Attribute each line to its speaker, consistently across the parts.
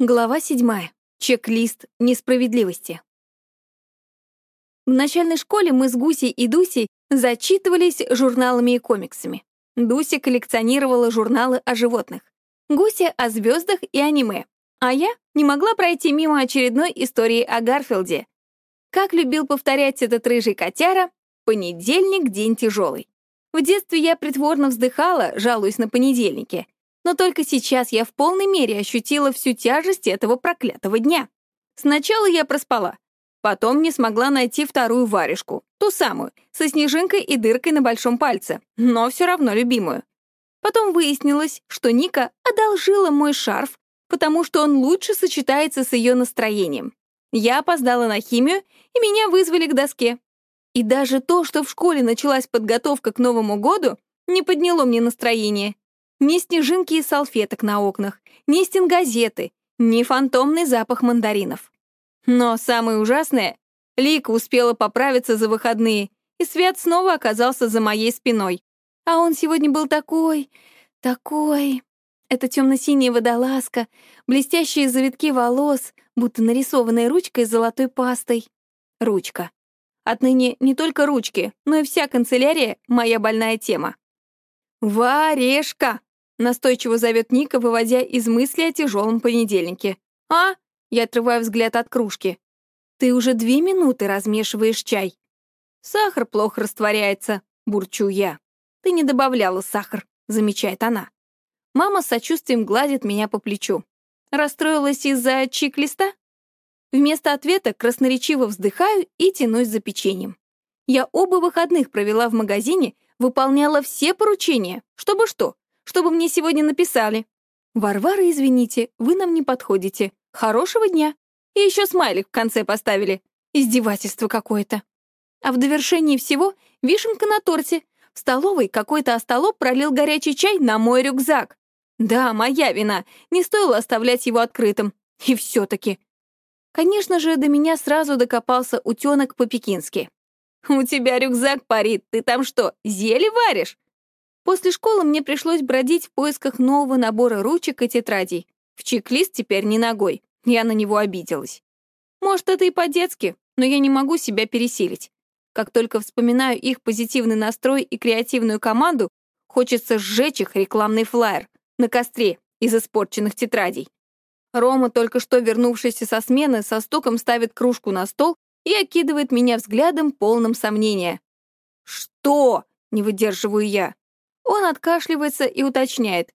Speaker 1: Глава седьмая. Чек-лист несправедливости. В начальной школе мы с Гусей и Дусей зачитывались журналами и комиксами. Дуся коллекционировала журналы о животных. Гуся — о звездах и аниме. А я не могла пройти мимо очередной истории о Гарфилде. Как любил повторять этот рыжий котяра, понедельник — день тяжелый. В детстве я притворно вздыхала, жалуясь на понедельники — но только сейчас я в полной мере ощутила всю тяжесть этого проклятого дня. Сначала я проспала, потом не смогла найти вторую варежку, ту самую, со снежинкой и дыркой на большом пальце, но все равно любимую. Потом выяснилось, что Ника одолжила мой шарф, потому что он лучше сочетается с ее настроением. Я опоздала на химию, и меня вызвали к доске. И даже то, что в школе началась подготовка к Новому году, не подняло мне настроение. Ни снежинки и салфеток на окнах, ни стенгазеты, ни фантомный запах мандаринов. Но самое ужасное — Лика успела поправиться за выходные, и Свят снова оказался за моей спиной. А он сегодня был такой, такой... Это темно-синяя водолазка, блестящие завитки волос, будто нарисованная ручкой с золотой пастой. Ручка. Отныне не только ручки, но и вся канцелярия — моя больная тема. «Варешка!» Настойчиво зовет Ника, выводя из мысли о тяжелом понедельнике. «А?» — я отрываю взгляд от кружки. «Ты уже две минуты размешиваешь чай». «Сахар плохо растворяется», — бурчу я. «Ты не добавляла сахар», — замечает она. Мама с сочувствием гладит меня по плечу. Расстроилась из-за чек-листа? Вместо ответа красноречиво вздыхаю и тянусь за печеньем. Я оба выходных провела в магазине, выполняла все поручения, чтобы что, чтобы мне сегодня написали. «Варвара, извините, вы нам не подходите. Хорошего дня». И еще смайлик в конце поставили. Издевательство какое-то. А в довершении всего вишенка на торте. В столовой какой-то остолоп пролил горячий чай на мой рюкзак. Да, моя вина. Не стоило оставлять его открытым. И все-таки. Конечно же, до меня сразу докопался утенок по-пекински. «У тебя рюкзак парит, ты там что, зелье варишь?» После школы мне пришлось бродить в поисках нового набора ручек и тетрадей. В чек-лист теперь не ногой. Я на него обиделась. Может, это и по-детски, но я не могу себя пересилить. Как только вспоминаю их позитивный настрой и креативную команду, хочется сжечь их рекламный флаер на костре из испорченных тетрадей. Рома, только что вернувшийся со смены, со стуком ставит кружку на стол и окидывает меня взглядом, полным сомнения. «Что?» — не выдерживаю я. Он откашливается и уточняет.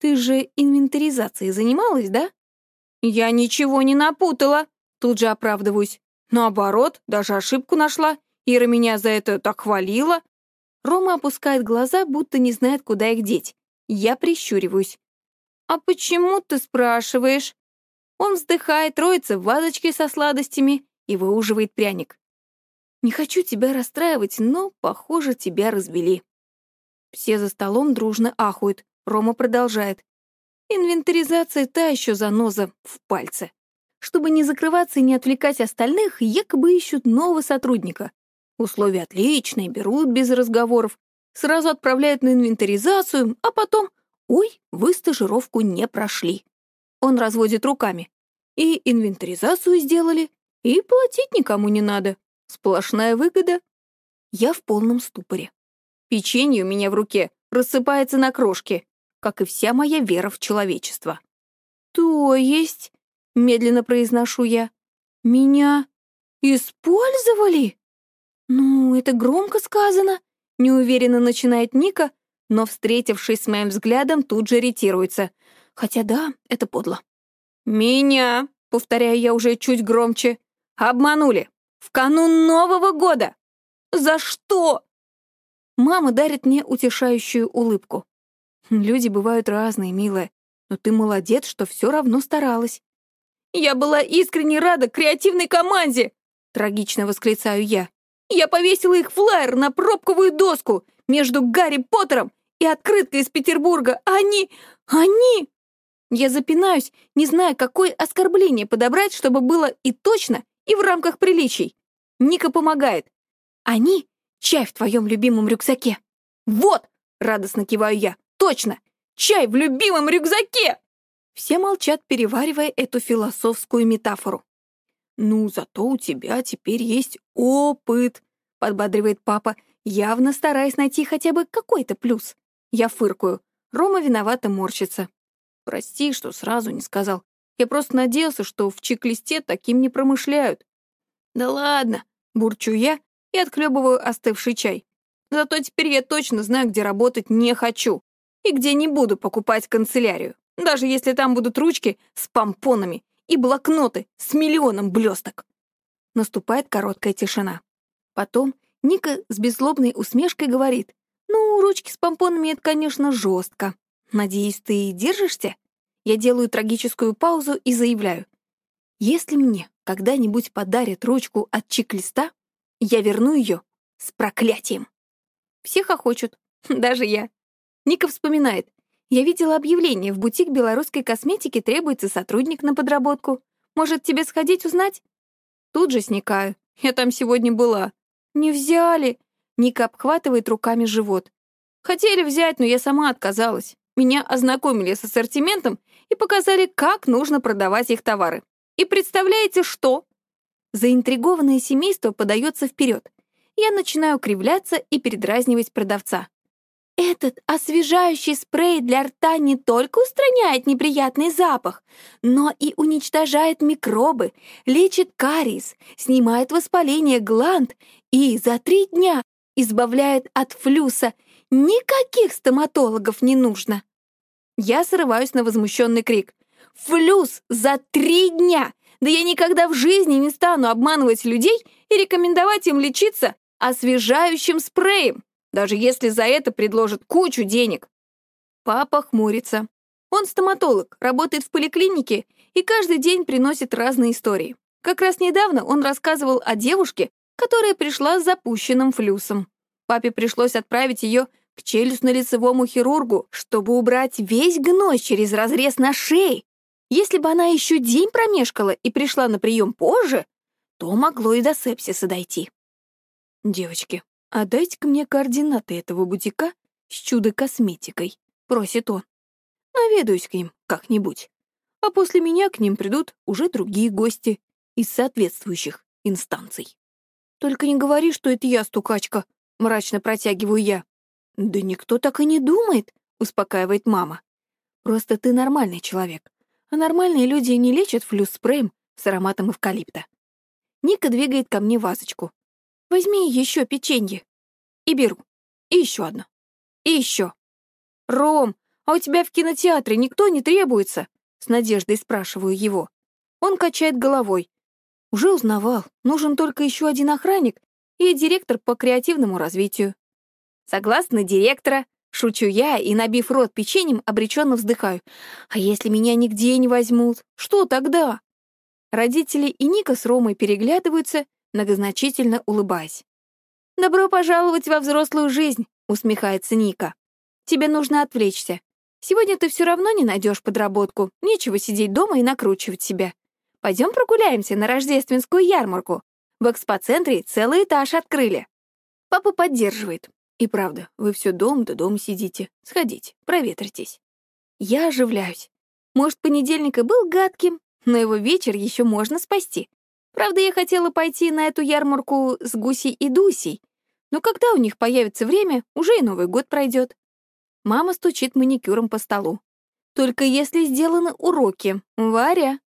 Speaker 1: «Ты же инвентаризацией занималась, да?» «Я ничего не напутала», тут же оправдываюсь. Наоборот, даже ошибку нашла. Ира меня за это так хвалила. Рома опускает глаза, будто не знает, куда их деть. Я прищуриваюсь. «А почему ты спрашиваешь?» Он вздыхает, роется в вазочке со сладостями и выуживает пряник. «Не хочу тебя расстраивать, но, похоже, тебя разбили». Все за столом дружно ахуют. Рома продолжает. Инвентаризация та еще заноза в пальце. Чтобы не закрываться и не отвлекать остальных, якобы ищут нового сотрудника. Условия отличные, берут без разговоров. Сразу отправляют на инвентаризацию, а потом «Ой, вы стажировку не прошли». Он разводит руками. И инвентаризацию сделали, и платить никому не надо. Сплошная выгода. Я в полном ступоре. Печенье у меня в руке рассыпается на крошки, как и вся моя вера в человечество. «То есть...» — медленно произношу я. «Меня использовали?» «Ну, это громко сказано», — неуверенно начинает Ника, но, встретившись с моим взглядом, тут же ретируется. Хотя да, это подло. «Меня», — повторяю я уже чуть громче, — «обманули. В канун Нового года. За что?» Мама дарит мне утешающую улыбку. Люди бывают разные, милая, но ты молодец, что все равно старалась. Я была искренне рада креативной команде, трагично восклицаю я. Я повесила их флаер на пробковую доску между Гарри Поттером и открыткой из Петербурга. Они... они... Я запинаюсь, не зная, какое оскорбление подобрать, чтобы было и точно, и в рамках приличий. Ника помогает. Они Чай в твоем любимом рюкзаке. Вот, радостно киваю я. Точно, чай в любимом рюкзаке. Все молчат, переваривая эту философскую метафору. «Ну, зато у тебя теперь есть опыт», — подбадривает папа, явно стараясь найти хотя бы какой-то плюс. Я фыркаю. Рома виновато морщится. «Прости, что сразу не сказал. Я просто надеялся, что в чек-листе таким не промышляют». «Да ладно», — бурчу я и отхлебываю остывший чай. «Зато теперь я точно знаю, где работать не хочу и где не буду покупать канцелярию, даже если там будут ручки с помпонами и блокноты с миллионом блесток». Наступает короткая тишина. Потом Ника с беззлобной усмешкой говорит, «Ну, ручки с помпонами — это, конечно, жестко. Надеюсь, ты держишься?» Я делаю трагическую паузу и заявляю, «Если мне когда-нибудь подарят ручку от чек-листа, я верну ее с проклятием». Все хохочут, даже я. Ника вспоминает, «Я видела объявление, в бутик белорусской косметики требуется сотрудник на подработку. Может, тебе сходить узнать?» Тут же сникаю. Я там сегодня была. «Не взяли!» Ника обхватывает руками живот. «Хотели взять, но я сама отказалась. Меня ознакомили с ассортиментом и показали, как нужно продавать их товары. И представляете, что?» Заинтригованное семейство подается вперед. Я начинаю кривляться и передразнивать продавца. Этот освежающий спрей для рта не только устраняет неприятный запах, но и уничтожает микробы, лечит кариес, снимает воспаление гланд и за три дня избавляет от флюса. Никаких стоматологов не нужно. Я срываюсь на возмущенный крик. Флюс за три дня! Да я никогда в жизни не стану обманывать людей и рекомендовать им лечиться освежающим спреем, даже если за это предложат кучу денег. Папа хмурится. Он стоматолог, работает в поликлинике и каждый день приносит разные истории. Как раз недавно он рассказывал о девушке, которая пришла с запущенным флюсом. Папе пришлось отправить ее к челюстно-лицевому хирургу, чтобы убрать весь гной через разрез на шее. Если бы она еще день промешкала и пришла на прием позже, то могло и до сепсиса дойти. «Девочки, а дайте-ка мне координаты этого бутика с чудо-косметикой», — просит он. «Наведаюсь к ним как-нибудь. А после меня к ним придут уже другие гости из соответствующих инстанций». «Только не говори, что это я, стукачка», — мрачно протягиваю я. «Да никто так и не думает», — успокаивает мама. «Просто ты нормальный человек, а нормальные люди не лечат флюс-спреем с ароматом эвкалипта». Ника двигает ко мне вазочку. «Возьми еще печенье». И беру. И еще одно. И еще. «Ром, а у тебя в кинотеатре никто не требуется?» С надеждой спрашиваю его. Он качает головой. Уже узнавал, нужен только еще один охранник и директор по креативному развитию. Согласно директора, шучу я и, набив рот печеньем, обреченно вздыхаю. А если меня нигде не возьмут, что тогда? Родители и Ника с Ромой переглядываются, многозначительно улыбаясь. «Добро пожаловать во взрослую жизнь», — усмехается Ника. «Тебе нужно отвлечься. Сегодня ты все равно не найдешь подработку, нечего сидеть дома и накручивать себя. Пойдем прогуляемся на рождественскую ярмарку. В экспоцентре целый этаж открыли. Папа поддерживает. И правда, вы все дом да дом сидите. Сходите, проветритесь. Я оживляюсь. Может, понедельник и был гадким, но его вечер еще можно спасти. Правда, я хотела пойти на эту ярмарку с Гусей и Дусей, но когда у них появится время, уже и Новый год пройдет. Мама стучит маникюром по столу. Только если сделаны уроки. Варя,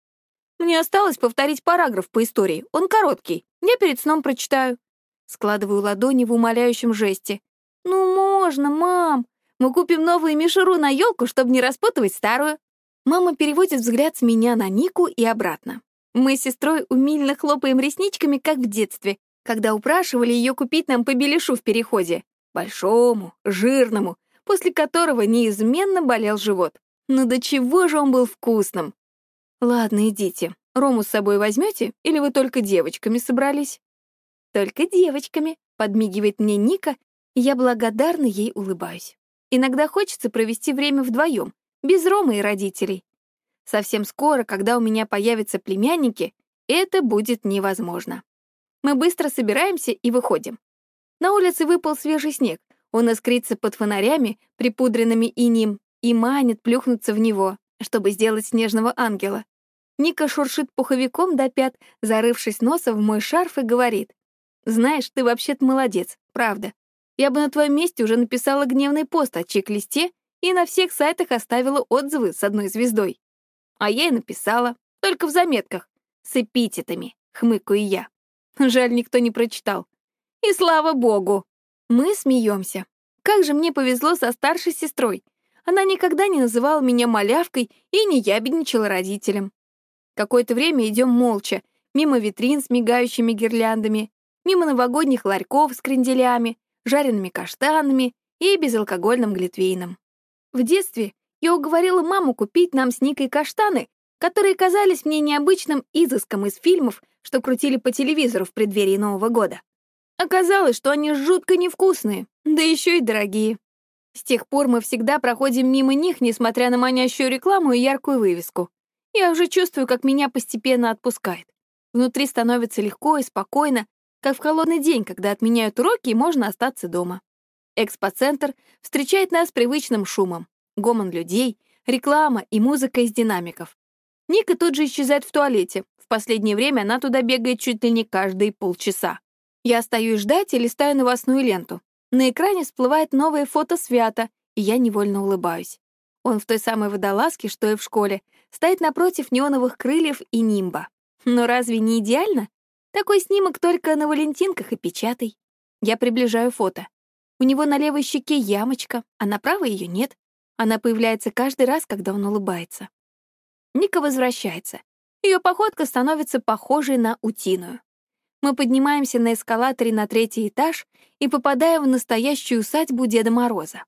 Speaker 1: мне осталось повторить параграф по истории. Он короткий. Я перед сном прочитаю. Складываю ладони в умоляющем жесте. «Ну можно, мам! Мы купим новую мишуру на елку, чтобы не распутывать старую». Мама переводит взгляд с меня на Нику и обратно. Мы с сестрой умильно хлопаем ресничками, как в детстве, когда упрашивали ее купить нам по в переходе. Большому, жирному, после которого неизменно болел живот. Но до чего же он был вкусным! «Ладно, идите. Рому с собой возьмете, или вы только девочками собрались?» «Только девочками», — подмигивает мне Ника, я благодарно ей улыбаюсь. Иногда хочется провести время вдвоем, без Ромы и родителей. Совсем скоро, когда у меня появятся племянники, это будет невозможно. Мы быстро собираемся и выходим. На улице выпал свежий снег, он искрится под фонарями, припудренными инем, и манит плюхнуться в него. чтобы сделать снежного ангела. Ника шуршит пуховиком до пят, зарывшись носом в мой шарф и говорит. «Знаешь, ты вообще-то молодец, правда. Я бы на твоем месте уже написала гневный пост о чек-листе и на всех сайтах оставила отзывы с одной звездой. А я и написала, только в заметках, с эпитетами, хмыкаю я. Жаль, никто не прочитал. И слава богу! Мы смеемся. Как же мне повезло со старшей сестрой. Она никогда не называла меня малявкой и не ябедничала родителям. Какое-то время идем молча, мимо витрин с мигающими гирляндами, мимо новогодних ларьков с кренделями, жареными каштанами и безалкогольным глитвейном. В детстве я уговорила маму купить нам с Никой каштаны, которые казались мне необычным изыском из фильмов, что крутили по телевизору в преддверии Нового года. Оказалось, что они жутко невкусные, да еще и дорогие. С тех пор мы всегда проходим мимо них, несмотря на манящую рекламу и яркую вывеску. Я уже чувствую, как меня постепенно отпускает. Внутри становится легко и спокойно, как в холодный день, когда отменяют уроки и можно остаться дома. Экспоцентр встречает нас привычным шумом. Гомон людей, реклама и музыка из динамиков. Ника тут же исчезает в туалете. В последнее время она туда бегает чуть ли не каждые полчаса. Я остаюсь ждать и листаю новостную ленту. На экране всплывает новое фото Свята, и я невольно улыбаюсь. Он в той самой водолазке, что и в школе, стоит напротив неоновых крыльев и нимба. Но разве не идеально? Такой снимок только на валентинках и печатай. Я приближаю фото. У него на левой щеке ямочка, а на правой ее нет. Она появляется каждый раз, когда он улыбается. Ника возвращается. Ее походка становится похожей на утиную. Мы поднимаемся на эскалаторе на третий этаж и попадаем в настоящую усадьбу Деда Мороза.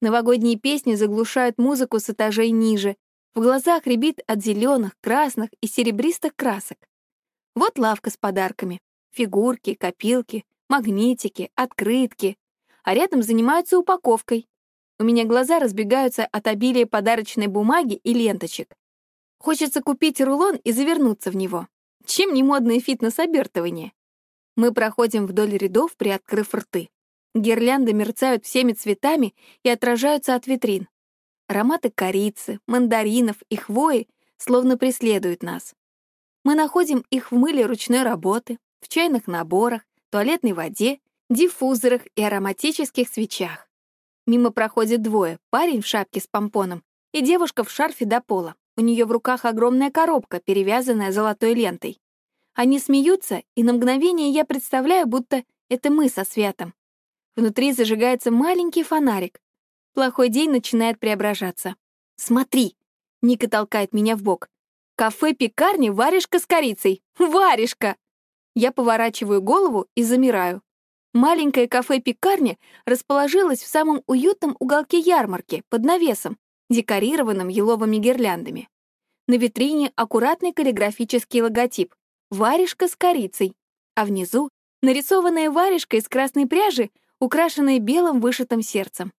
Speaker 1: Новогодние песни заглушают музыку с этажей ниже. В глазах рябит от зеленых, красных и серебристых красок. Вот лавка с подарками. Фигурки, копилки, магнитики, открытки. А рядом занимаются упаковкой. У меня глаза разбегаются от обилия подарочной бумаги и ленточек. Хочется купить рулон и завернуться в него. Чем не модное фитнес-обертывание? Мы проходим вдоль рядов, приоткрыв рты. Гирлянды мерцают всеми цветами и отражаются от витрин. Ароматы корицы, мандаринов и хвои словно преследуют нас. Мы находим их в мыле ручной работы, в чайных наборах, туалетной воде, диффузорах и ароматических свечах. Мимо проходят двое, парень в шапке с помпоном и девушка в шарфе до пола. У нее в руках огромная коробка, перевязанная золотой лентой. Они смеются, и на мгновение я представляю, будто это мы со Святом. Внутри зажигается маленький фонарик. Плохой день начинает преображаться. «Смотри!» — Ника толкает меня в бок. Кафе-пекарни «Варежка с корицей». Варежка! Я поворачиваю голову и замираю. Маленькое кафе-пекарня расположилось в самом уютном уголке ярмарки, под навесом, декорированным еловыми гирляндами. На витрине аккуратный каллиграфический логотип «Варежка с корицей», а внизу нарисованная варежка из красной пряжи, украшенная белым вышитым сердцем.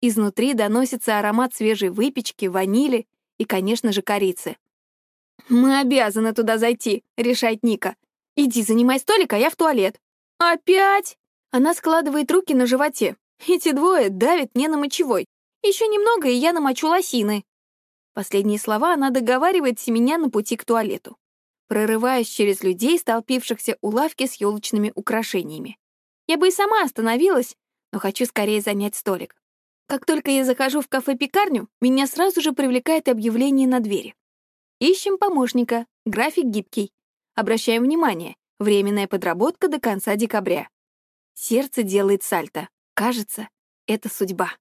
Speaker 1: Изнутри доносится аромат свежей выпечки, ванили и, конечно же, корицы. «Мы обязаны туда зайти», — решает Ника. «Иди, занимай столик, а я в туалет». «Опять?» Она складывает руки на животе. Эти двое давят не на мочевой. Еще немного, и я намочу лосины. Последние слова она договаривает меня на пути к туалету, прорываясь через людей, столпившихся у лавки с елочными украшениями. Я бы и сама остановилась, но хочу скорее занять столик. Как только я захожу в кафе-пекарню, меня сразу же привлекает объявление на двери. Ищем помощника. График гибкий. Обращаем внимание. Временная подработка до конца декабря. Сердце делает сальто. Кажется, это судьба.